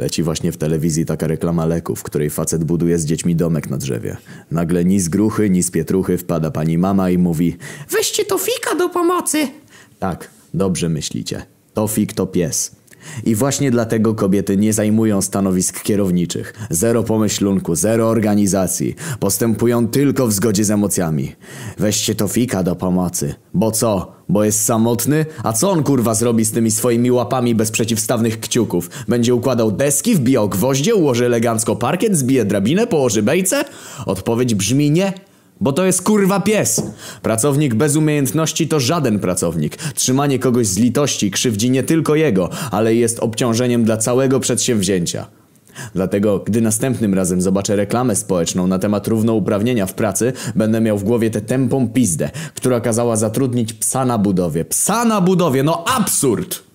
Leci właśnie w telewizji taka reklama leków, której facet buduje z dziećmi domek na drzewie. Nagle ni z gruchy, ni z pietruchy wpada pani mama i mówi Weźcie to fika do pomocy. Tak, dobrze myślicie. Tofik to pies. I właśnie dlatego kobiety nie zajmują stanowisk kierowniczych. Zero pomyślunku, zero organizacji. Postępują tylko w zgodzie z emocjami. Weźcie Tofika do pomocy. Bo co? Bo jest samotny? A co on kurwa zrobi z tymi swoimi łapami bez przeciwstawnych kciuków? Będzie układał deski, wbijał gwoździe, ułoży elegancko parkiet, zbije drabinę, położy bejce? Odpowiedź brzmi nie. Bo to jest kurwa pies. Pracownik bez umiejętności to żaden pracownik. Trzymanie kogoś z litości krzywdzi nie tylko jego, ale jest obciążeniem dla całego przedsięwzięcia. Dlatego, gdy następnym razem zobaczę reklamę społeczną na temat równouprawnienia w pracy, będę miał w głowie tę tępą pizdę, która kazała zatrudnić psa na budowie. Psa na budowie, no absurd!